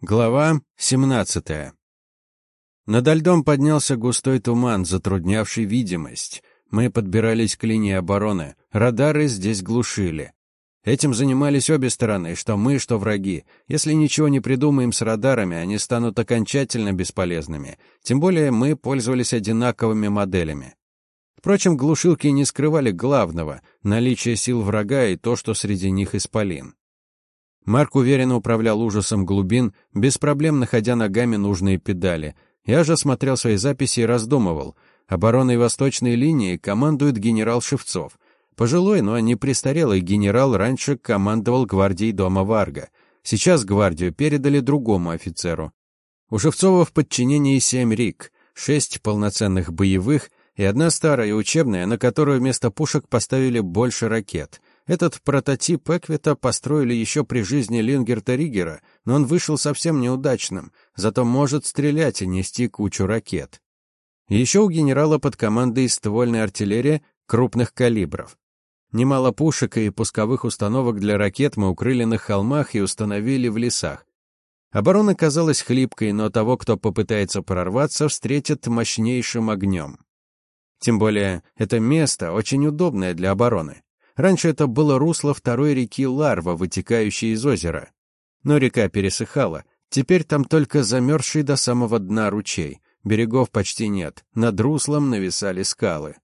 Глава 17. Над льдом поднялся густой туман, затруднявший видимость. Мы подбирались к линии обороны. Радары здесь глушили. Этим занимались обе стороны, что мы, что враги. Если ничего не придумаем с радарами, они станут окончательно бесполезными. Тем более мы пользовались одинаковыми моделями. Впрочем, глушилки не скрывали главного — наличие сил врага и то, что среди них исполин. Марк уверенно управлял ужасом глубин, без проблем находя ногами нужные педали. Я же смотрел свои записи и раздумывал. Обороной восточной линии командует генерал Шевцов. Пожилой, но не престарелый генерал раньше командовал гвардией дома Варга. Сейчас гвардию передали другому офицеру. У Шевцова в подчинении семь РИК, шесть полноценных боевых и одна старая учебная, на которую вместо пушек поставили больше ракет — этот прототип Эквита построили еще при жизни Лингерта Ригера, но он вышел совсем неудачным, зато может стрелять и нести кучу ракет. Еще у генерала под командой ствольная артиллерия крупных калибров. Немало пушек и пусковых установок для ракет мы укрыли на холмах и установили в лесах. Оборона казалась хлипкой, но того, кто попытается прорваться, встретят мощнейшим огнем. Тем более, это место очень удобное для обороны. Раньше это было русло второй реки Ларва, вытекающей из озера. Но река пересыхала. Теперь там только замерзший до самого дна ручей. Берегов почти нет. Над руслом нависали скалы.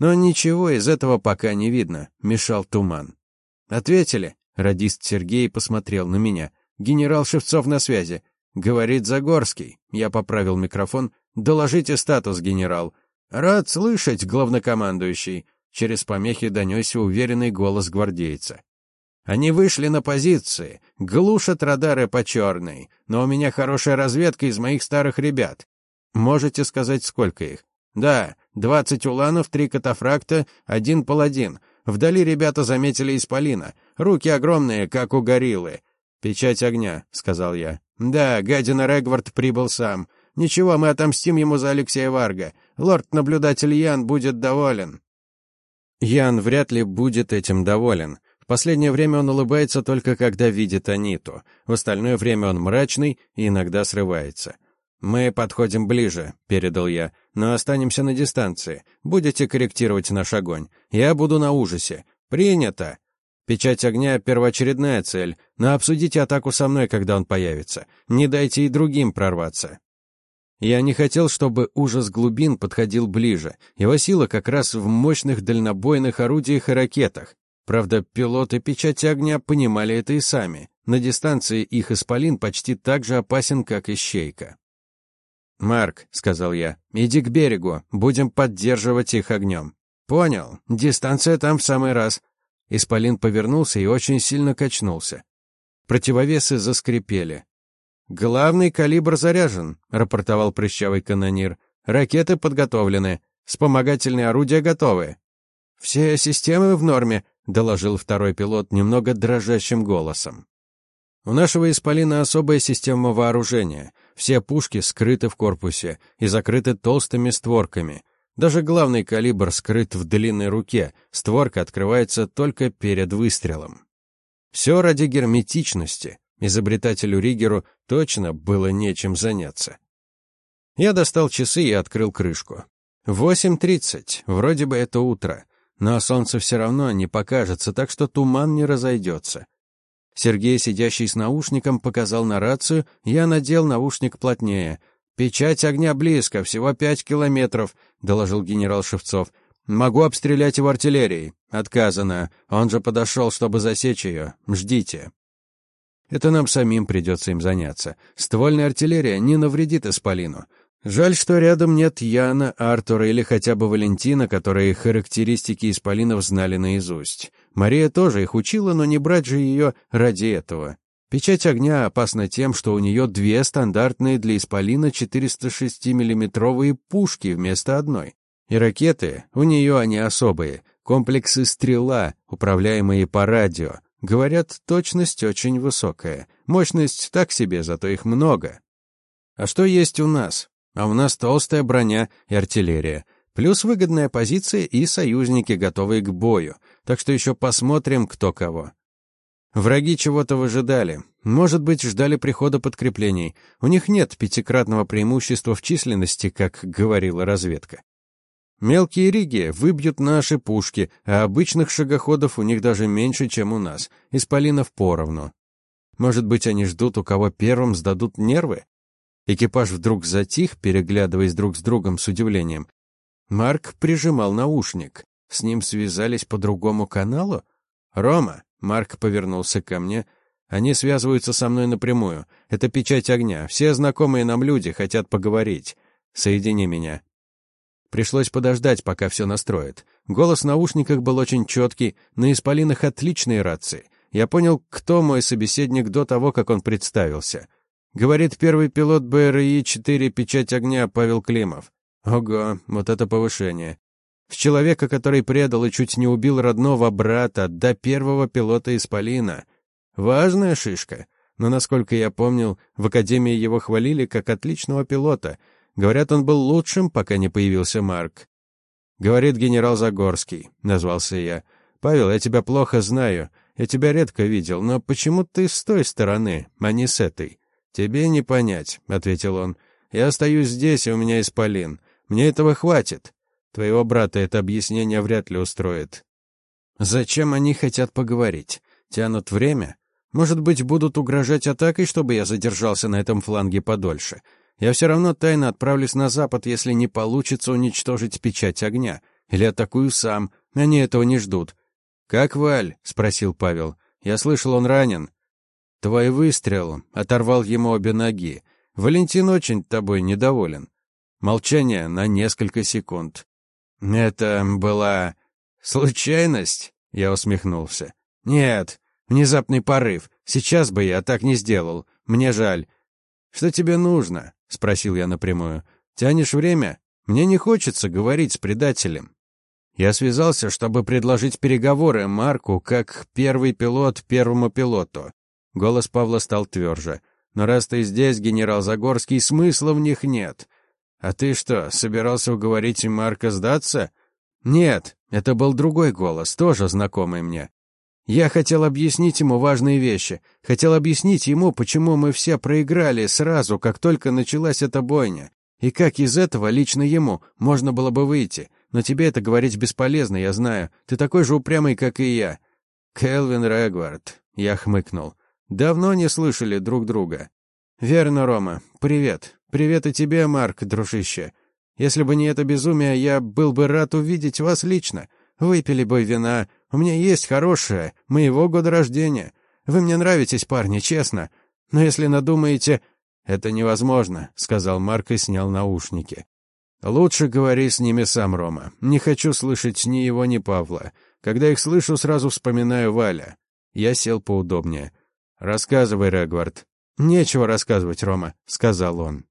Но ничего из этого пока не видно. Мешал туман. «Ответили?» Радист Сергей посмотрел на меня. «Генерал Шевцов на связи. Говорит Загорский». Я поправил микрофон. «Доложите статус, генерал». «Рад слышать, главнокомандующий. Через помехи донесся уверенный голос гвардейца. Они вышли на позиции, глушат радары по черной, но у меня хорошая разведка из моих старых ребят. Можете сказать, сколько их? Да, двадцать уланов, три катафракта, один паладин. Вдали ребята заметили исполина. Руки огромные, как у гориллы. «Печать огня», — сказал я. «Да, гадина Регвард прибыл сам. Ничего, мы отомстим ему за Алексея Варга. Лорд-наблюдатель Ян будет доволен». Ян вряд ли будет этим доволен. В последнее время он улыбается только когда видит Аниту. В остальное время он мрачный и иногда срывается. «Мы подходим ближе», — передал я, — «но останемся на дистанции. Будете корректировать наш огонь. Я буду на ужасе. Принято!» Печать огня — первоочередная цель, но обсудите атаку со мной, когда он появится. Не дайте и другим прорваться. Я не хотел, чтобы ужас глубин подходил ближе. Его сила как раз в мощных дальнобойных орудиях и ракетах. Правда, пилоты печати огня понимали это и сами. На дистанции их исполин почти так же опасен, как ищейка. «Марк», — сказал я, — «иди к берегу, будем поддерживать их огнем». «Понял, дистанция там в самый раз». Исполин повернулся и очень сильно качнулся. Противовесы заскрипели. «Главный калибр заряжен», — рапортовал прыщавый канонир. «Ракеты подготовлены. Вспомогательные орудия готовы». «Все системы в норме», — доложил второй пилот немного дрожащим голосом. «У нашего исполина особая система вооружения. Все пушки скрыты в корпусе и закрыты толстыми створками. Даже главный калибр скрыт в длинной руке, створка открывается только перед выстрелом. Все ради герметичности, Изобретателю Ригеру точно было нечем заняться. Я достал часы и открыл крышку. Восемь тридцать, вроде бы это утро, но солнце все равно не покажется, так что туман не разойдется. Сергей, сидящий с наушником, показал на рацию, я надел наушник плотнее. «Печать огня близко, всего пять километров», — доложил генерал Шевцов. «Могу обстрелять его артиллерией». «Отказано. Он же подошел, чтобы засечь ее. Ждите». Это нам самим придется им заняться. Ствольная артиллерия не навредит Исполину. Жаль, что рядом нет Яна, Артура или хотя бы Валентина, которые характеристики Исполинов знали наизусть. Мария тоже их учила, но не брать же ее ради этого. Печать огня опасна тем, что у нее две стандартные для Исполина 406 миллиметровые пушки вместо одной. И ракеты, у нее они особые, комплексы «Стрела», управляемые по радио, Говорят, точность очень высокая. Мощность так себе, зато их много. А что есть у нас? А у нас толстая броня и артиллерия. Плюс выгодная позиция и союзники, готовые к бою. Так что еще посмотрим, кто кого. Враги чего-то выжидали. Может быть, ждали прихода подкреплений. У них нет пятикратного преимущества в численности, как говорила разведка. Мелкие риги выбьют наши пушки, а обычных шагоходов у них даже меньше, чем у нас. Исполинов поровну. Может быть, они ждут, у кого первым сдадут нервы? Экипаж вдруг затих, переглядываясь друг с другом с удивлением. Марк прижимал наушник. С ним связались по другому каналу? «Рома!» — Марк повернулся ко мне. «Они связываются со мной напрямую. Это печать огня. Все знакомые нам люди хотят поговорить. Соедини меня». Пришлось подождать, пока все настроят. Голос в наушниках был очень четкий, на исполинах отличные рации. Я понял, кто мой собеседник до того, как он представился. Говорит первый пилот БРИ-4 «Печать огня» Павел Климов. Ого, вот это повышение. В человека, который предал и чуть не убил родного брата, до первого пилота Исполина. Важная шишка. Но, насколько я помнил, в Академии его хвалили как отличного пилота. Говорят, он был лучшим, пока не появился Марк. Говорит генерал Загорский, назвался я. Павел, я тебя плохо знаю. Я тебя редко видел, но почему ты с той стороны, а не с этой? Тебе не понять, ответил он. Я остаюсь здесь, и у меня исполин. Мне этого хватит. Твоего брата это объяснение вряд ли устроит. Зачем они хотят поговорить? Тянут время? Может быть, будут угрожать атакой, чтобы я задержался на этом фланге подольше? Я все равно тайно отправлюсь на запад, если не получится уничтожить печать огня. Или атакую сам. Они этого не ждут. «Как Валь?» — спросил Павел. «Я слышал, он ранен». «Твой выстрел оторвал ему обе ноги. Валентин очень тобой недоволен». Молчание на несколько секунд. «Это была... случайность?» — я усмехнулся. «Нет, внезапный порыв. Сейчас бы я так не сделал. Мне жаль». «Что тебе нужно?» — спросил я напрямую. «Тянешь время? Мне не хочется говорить с предателем». Я связался, чтобы предложить переговоры Марку как первый пилот первому пилоту. Голос Павла стал тверже. «Но раз ты здесь, генерал Загорский, смысла в них нет. «А ты что, собирался уговорить Марка сдаться?» «Нет, это был другой голос, тоже знакомый мне. Я хотел объяснить ему важные вещи. Хотел объяснить ему, почему мы все проиграли сразу, как только началась эта бойня. И как из этого лично ему можно было бы выйти. Но тебе это говорить бесполезно, я знаю. Ты такой же упрямый, как и я». «Келвин Регвард», — я хмыкнул. «Давно не слышали друг друга». «Верно, Рома. Привет. Привет и тебе, Марк, дружище. Если бы не это безумие, я был бы рад увидеть вас лично. Выпили бы вина. У меня есть хорошее, моего года рождения. Вы мне нравитесь, парни, честно. Но если надумаете... Это невозможно, сказал Марк и снял наушники. Лучше говори с ними сам, Рома. Не хочу слышать ни его, ни Павла. Когда их слышу, сразу вспоминаю Валя. Я сел поудобнее. Рассказывай, Регвард. Нечего рассказывать, Рома, сказал он.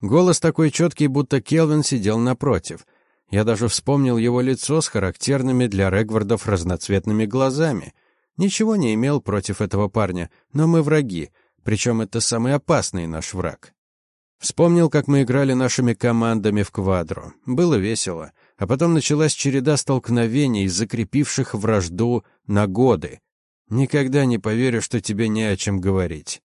Голос такой четкий, будто Келвин сидел напротив. Я даже вспомнил его лицо с характерными для Регвардов разноцветными глазами. Ничего не имел против этого парня, но мы враги, причем это самый опасный наш враг. Вспомнил, как мы играли нашими командами в квадру. Было весело. А потом началась череда столкновений, закрепивших вражду на годы. Никогда не поверю, что тебе не о чем говорить.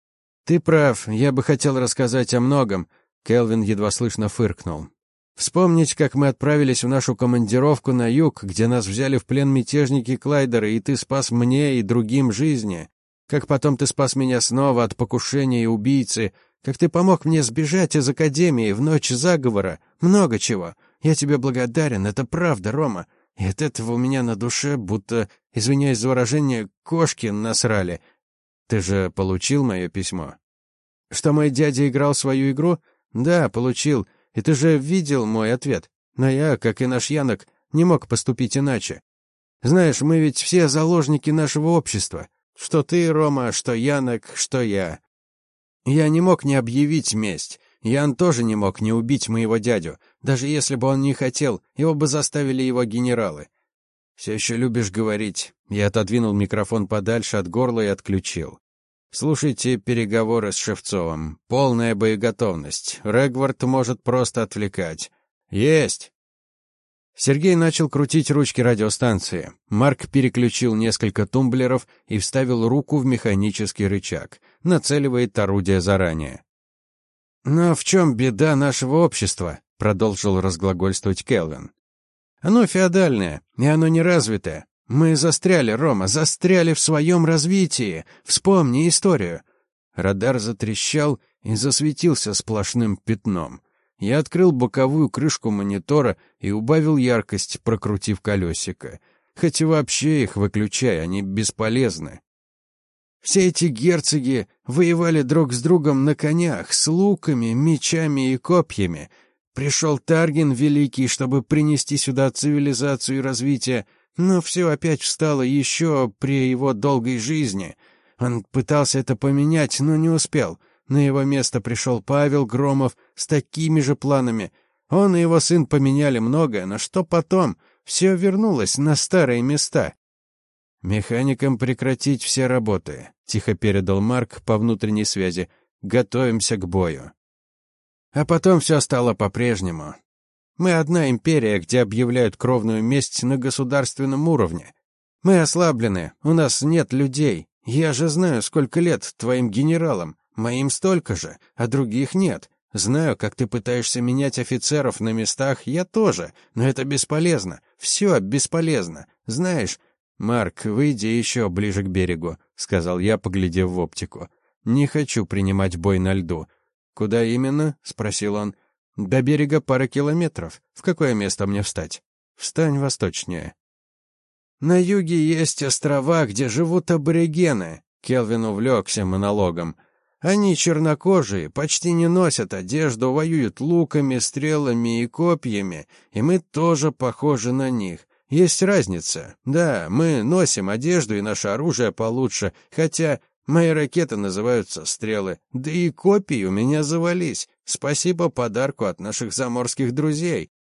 Ты прав, я бы хотел рассказать о многом, Келвин едва слышно фыркнул. Вспомнить, как мы отправились в нашу командировку на юг, где нас взяли в плен мятежники Клайдера, и ты спас мне и другим жизни. Как потом ты спас меня снова от покушения и убийцы. Как ты помог мне сбежать из Академии в ночь заговора. Много чего. Я тебе благодарен, это правда, Рома. И от этого у меня на душе, будто, извиняюсь за выражение, кошки насрали. Ты же получил мое письмо? Что мой дядя играл свою игру? «Да, получил. И ты же видел мой ответ. Но я, как и наш Янок, не мог поступить иначе. Знаешь, мы ведь все заложники нашего общества. Что ты, Рома, что Янок, что я. Я не мог не объявить месть. Ян тоже не мог не убить моего дядю. Даже если бы он не хотел, его бы заставили его генералы. Все еще любишь говорить. Я отодвинул микрофон подальше от горла и отключил. Слушайте переговоры с Шевцовым. Полная боеготовность. Регвард может просто отвлекать. Есть. Сергей начал крутить ручки радиостанции. Марк переключил несколько тумблеров и вставил руку в механический рычаг. Нацеливает орудие заранее. «Но в чем беда нашего общества?» — продолжил разглагольствовать Келвин. «Оно феодальное, и оно неразвитое. Мы застряли, Рома, застряли в своем развитии. Вспомни историю». Радар затрещал и засветился сплошным пятном. Я открыл боковую крышку монитора и убавил яркость, прокрутив колесико. Хотя вообще их выключай, они бесполезны. Все эти герцоги воевали друг с другом на конях, с луками, мечами и копьями. Пришел Таргин Великий, чтобы принести сюда цивилизацию и развитие, но все опять встало еще при его долгой жизни. Он пытался это поменять, но не успел. На его место пришел Павел Громов с такими же планами. Он и его сын поменяли многое, но что потом? Все вернулось на старые места. «Механикам прекратить все работы», — тихо передал Марк по внутренней связи. «Готовимся к бою». А потом все стало по-прежнему. Мы одна империя, где объявляют кровную месть на государственном уровне. Мы ослаблены, у нас нет людей. Я же знаю, сколько лет твоим генералам, моим столько же, а других нет. Знаю, как ты пытаешься менять офицеров на местах, я тоже, но это бесполезно. Все бесполезно. Знаешь, «Марк, выйди еще ближе к берегу», — сказал я, поглядев в оптику. «Не хочу принимать бой на льду». «Куда именно?» — спросил он. «До берега пара километров. В какое место мне встать?» «Встань восточнее». «На юге есть острова, где живут аборигены», — Келвин увлекся монологом. «Они чернокожие, почти не носят одежду, воюют луками, стрелами и копьями, и мы тоже похожи на них. Есть разница. Да, мы носим одежду и наше оружие получше, хотя мои ракеты называются стрелы. Да и копии у меня завались. Спасибо подарку от наших заморских друзей.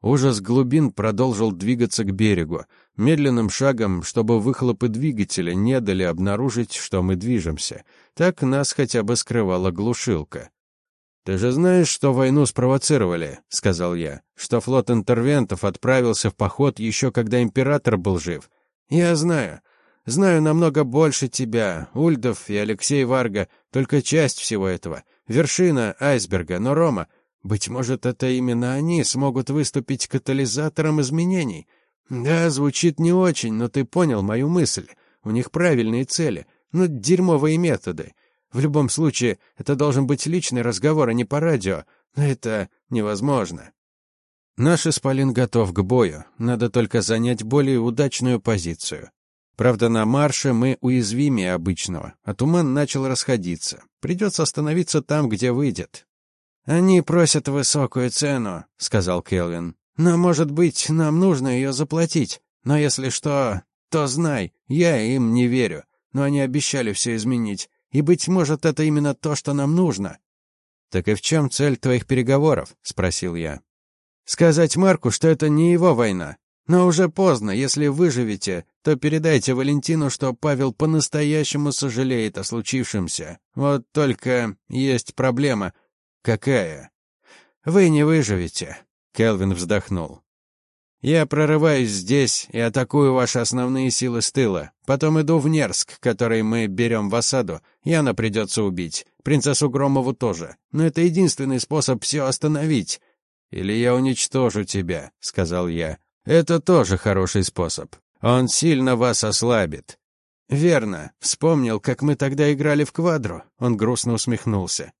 Ужас глубин продолжил двигаться к берегу, медленным шагом, чтобы выхлопы двигателя не дали обнаружить, что мы движемся. Так нас хотя бы скрывала глушилка. «Ты же знаешь, что войну спровоцировали», — сказал я, «что флот интервентов отправился в поход еще когда император был жив. Я знаю. Знаю намного больше тебя, Ульдов и Алексей Варга, только часть всего этого. Вершина айсберга, но Рома, быть может, это именно они смогут выступить катализатором изменений. Да, звучит не очень, но ты понял мою мысль. У них правильные цели, но дерьмовые методы. В любом случае, это должен быть личный разговор, а не по радио. Но это невозможно. Наш исполин готов к бою. Надо только занять более удачную позицию. Правда, на марше мы уязвимее обычного, а туман начал расходиться. Придется остановиться там, где выйдет. «Они просят высокую цену», — сказал Келвин. «Но, может быть, нам нужно ее заплатить. Но если что, то знай, я им не верю. Но они обещали все изменить. И, быть может, это именно то, что нам нужно. «Так и в чем цель твоих переговоров?» — спросил я. «Сказать Марку, что это не его война. Но уже поздно. Если выживете, то передайте Валентину, что Павел по-настоящему сожалеет о случившемся. Вот только есть проблема. Какая? Вы не выживете». Келвин вздохнул. Я прорываюсь здесь и атакую ваши основные силы с тыла. Потом иду в Нерск, который мы берем в осаду. Яна придется убить. Принцессу Громову тоже. Но это единственный способ все остановить. Или я уничтожу тебя, сказал я. Это тоже хороший способ. Он сильно вас ослабит. Верно. Вспомнил, как мы тогда играли в квадру. Он грустно усмехнулся.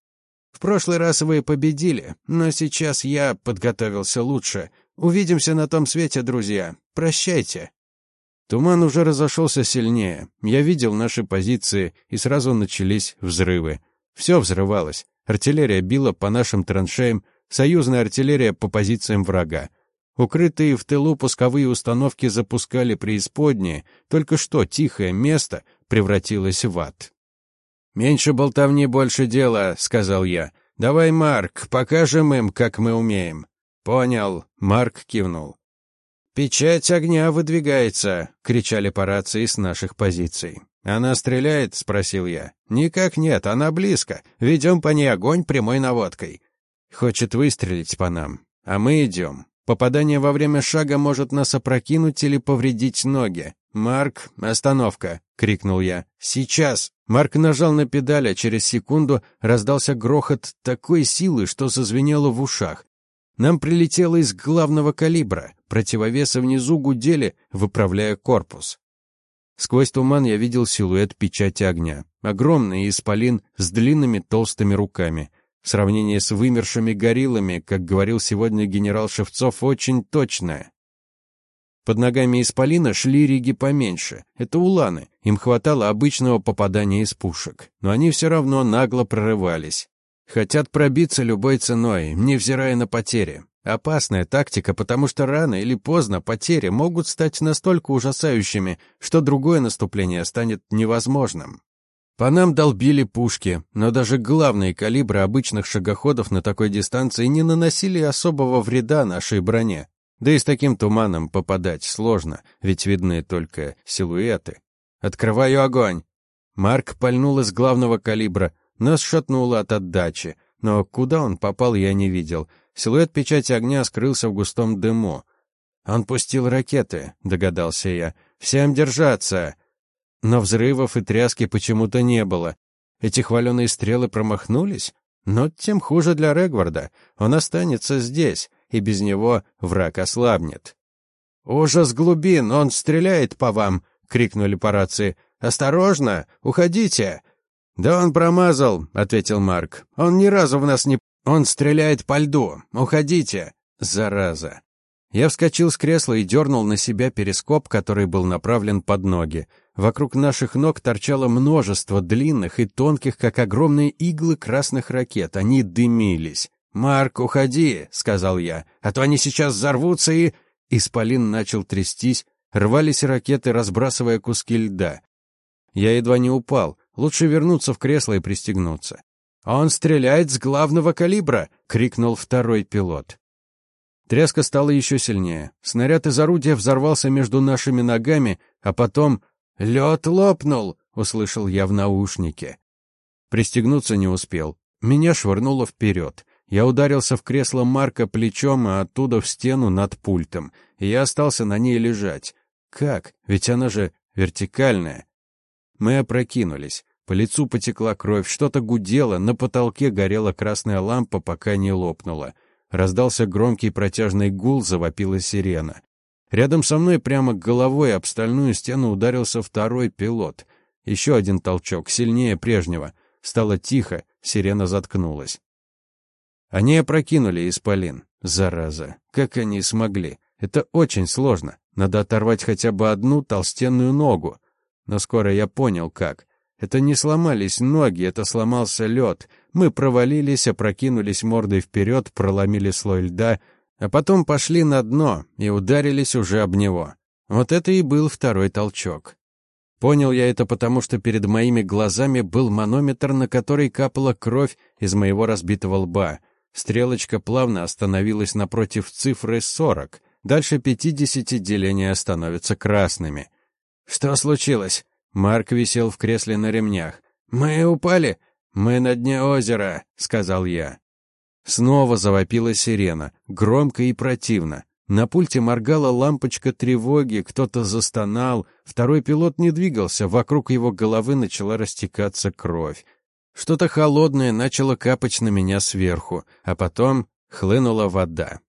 В прошлый раз вы победили, но сейчас я подготовился лучше. Увидимся на том свете, друзья. Прощайте. Туман уже разошелся сильнее. Я видел наши позиции, и сразу начались взрывы. Все взрывалось. Артиллерия била по нашим траншеям, союзная артиллерия по позициям врага. Укрытые в тылу пусковые установки запускали преисподние, только что тихое место превратилось в ад. «Меньше болтовни, больше дела», — сказал я. «Давай, Марк, покажем им, как мы умеем». «Понял», — Марк кивнул. «Печать огня выдвигается», — кричали по рации с наших позиций. «Она стреляет?» — спросил я. «Никак нет, она близко. Ведем по ней огонь прямой наводкой». «Хочет выстрелить по нам. А мы идем. Попадание во время шага может нас опрокинуть или повредить ноги. «Марк, остановка!» — крикнул я. «Сейчас!» Марк нажал на педаль, а через секунду раздался грохот такой силы, что зазвенело в ушах. Нам прилетело из главного калибра. Противовесы внизу гудели, выправляя корпус. Сквозь туман я видел силуэт печати огня. Огромный исполин с длинными толстыми руками. В сравнении с вымершими гориллами, как говорил сегодня генерал Шевцов, очень точное. Под ногами исполина шли риги поменьше. Это уланы. Им хватало обычного попадания из пушек. Но они все равно нагло прорывались. Хотят пробиться любой ценой, невзирая на потери. Опасная тактика, потому что рано или поздно потери могут стать настолько ужасающими, что другое наступление станет невозможным. По нам долбили пушки, но даже главные калибры обычных шагоходов на такой дистанции не наносили особого вреда нашей броне. Да и с таким туманом попадать сложно, ведь видны только силуэты. «Открываю огонь!» Марк пальнул из главного калибра, нас шатнуло от отдачи, но куда он попал, я не видел. Силуэт печати огня скрылся в густом дыму. «Он пустил ракеты», — догадался я. «Всем держаться!» Но взрывов и тряски почему-то не было. Эти хваленые стрелы промахнулись? Но тем хуже для Регварда. Он останется здесь и без него враг ослабнет. «Ужас глубин! Он стреляет по вам!» — крикнули по рации. «Осторожно! Уходите!» «Да он промазал», — ответил Марк. «Он ни разу в нас не... Он стреляет по льду. Уходите!» «Зараза!» Я вскочил с кресла и дернул на себя перископ, который был направлен под ноги. Вокруг наших ног торчало множество длинных и тонких, как огромные иглы красных ракет. Они дымились. «Марк, уходи», — сказал я, — «а то они сейчас взорвутся и...» Исполин начал трястись, рвались ракеты, разбрасывая куски льда. Я едва не упал, лучше вернуться в кресло и пристегнуться. «Он стреляет с главного калибра!» — крикнул второй пилот. Тряска стала еще сильнее. Снаряд из орудия взорвался между нашими ногами, а потом «Лед лопнул!» — услышал я в наушнике. Пристегнуться не успел. Меня швырнуло вперед. Я ударился в кресло Марка плечом, а оттуда в стену над пультом. И я остался на ней лежать. Как? Ведь она же вертикальная. Мы опрокинулись. По лицу потекла кровь, что-то гудело, на потолке горела красная лампа, пока не лопнула. Раздался громкий протяжный гул, завопила сирена. Рядом со мной прямо головой об стальную стену ударился второй пилот. Еще один толчок, сильнее прежнего. Стало тихо, сирена заткнулась. Они опрокинули исполин. Зараза, как они смогли? Это очень сложно. Надо оторвать хотя бы одну толстенную ногу. Но скоро я понял, как. Это не сломались ноги, это сломался лед. Мы провалились, опрокинулись мордой вперед, проломили слой льда, а потом пошли на дно и ударились уже об него. Вот это и был второй толчок. Понял я это потому, что перед моими глазами был манометр, на который капала кровь из моего разбитого лба. Стрелочка плавно остановилась напротив цифры 40. Дальше 50 деления становятся красными. «Что случилось?» Марк висел в кресле на ремнях. «Мы упали?» «Мы на дне озера», — сказал я. Снова завопила сирена, громко и противно. На пульте моргала лампочка тревоги, кто-то застонал, второй пилот не двигался, вокруг его головы начала растекаться кровь. Что-то холодное начало капать на меня сверху, а потом хлынула вода.